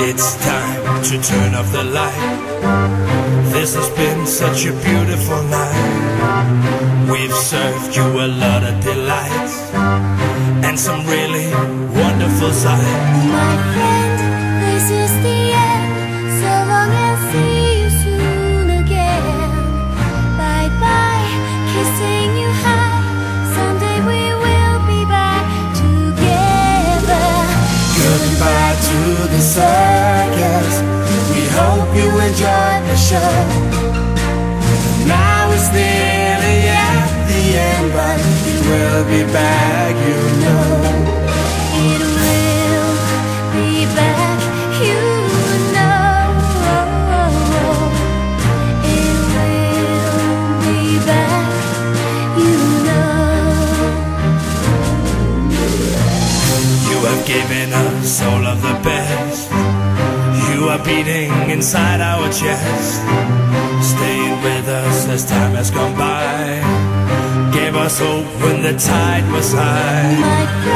It's time to turn off the light. This has been such a beautiful night. We've served you a lot of delights and some really wonderful sights. Show. Now it's nearly at the end, but will be back, you know. It will be back, you know. It will be back, you know. You have given us all of the best. Are beating inside our chest. Staying with us as time has gone by. Gave us hope when the tide was high.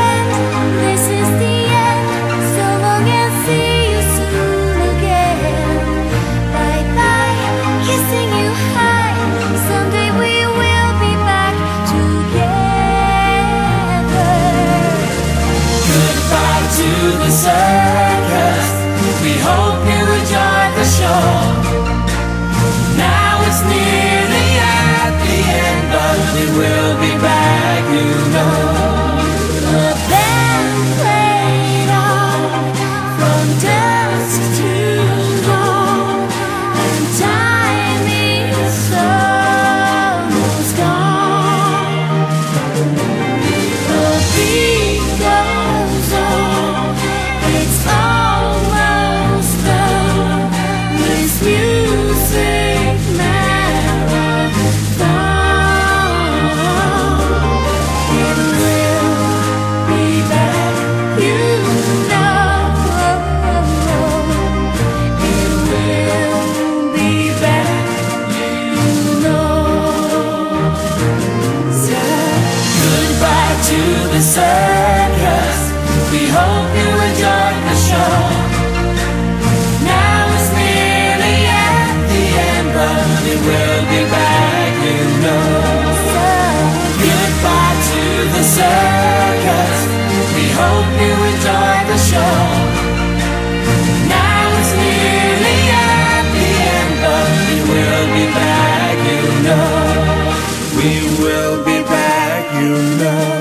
to the circus. We hope you enjoyed the show. Now it's nearly at the end, but we will be back, you know. Goodbye to the circus. We hope you enjoyed the show. Now it's nearly at the end, but we will be back, you know. We will be back, you know.